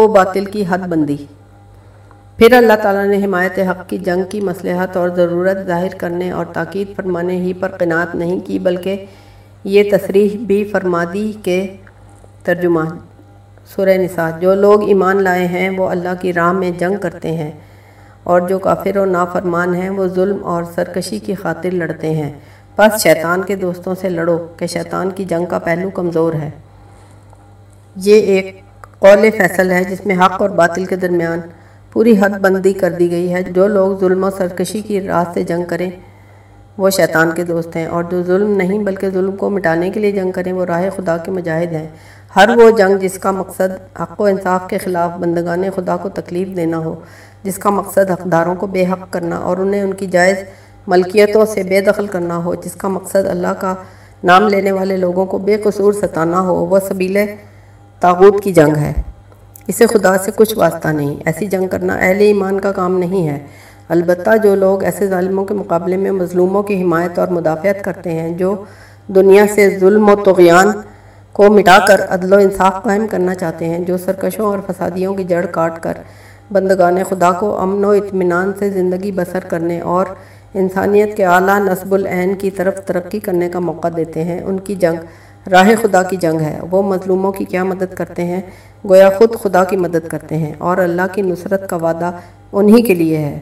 حق و باطل کی حد بندی۔ پھر اللہ تعالیٰ نے حمایت حق کی جنگ کی مصلحت اور ضرورت ظاہر کرنے اور تاکید فرمانے ہی پر قناعت نہیں کی، بلکہ یہ تصریح بھی فرما دی کہ ترجمان سورہ نساء، جو لوگ ایمان لائے ہیں وہ اللہ کی راہ میں جنگ کرتے ہیں اور جو کافر و نافرمان ہیں وہ ظلم اور سرکشی کی خاطر لڑتے ہیں۔ بس شیطان کے دوستوں سے لڑو کہ شیطان کی جنگ کا پہلو کمزور ہے۔ یہ ایک قول فیصل ہے جس میں حق اور باطل کے درمیان پوری حد بندی کر دی گئی ہے۔ جو لوگ ظلم و سرکشی کی راہ سے جنگ کریں، وہ شیطان کے دوست ہیں۔ اور جو ظلم نہیں بلکہ ظلم کو مٹانے کے لیے جنگ کریں، وہ راہ خدا کے مجاہد ہیں۔ ہر وہ جنگ جس کا مقصد حق و انصاف کے خلاف بندگان خدا کو تکلیف دینا ہو، جس کا مقصد حقداروں کو بے حق کرنا اور انہیں ان کی جائز ملکیتوں سے بے دخل کرنا ہو، جس کا مقصد اللہ کا نام لینے والے لوگوں کو بے قصور ستانا ہو، وہ سبیل تاغوت کی جنگ ہے۔ اسے خدا سے کچھ واسطہ نہیں۔ ایسی جنگ کرنا اہل ایمان کا کام نہیں ہے۔ البتہ جو لوگ ایسے ظالموں کے مقابلے میں مظلوموں کی حمایت اور مدافعت کرتے ہیں، جو دنیا سے ظلم و تغیان کو مٹا کر عدل و انصاف قائم کرنا چاہتے ہیں، جو سرکشوں اور فسادیوں کی جڑ کاٹ کر بندگان خدا کو امن و اطمینان سے زندگی بسر کرنے اور انسانیت کے اعلیٰ نصب العین کی طرف ترقی کرنے کا موقع دیتے ہیں۔ ان کی جنگ راہ خدا کی جنگ ہے۔ وہ مظلوموں کی کیا مدد کرتے ہیں؟ گویا خود خدا کی مدد کرتے ہیں اور اللہ کی نصرت کا وعدہ انہی کے لیے ہے۔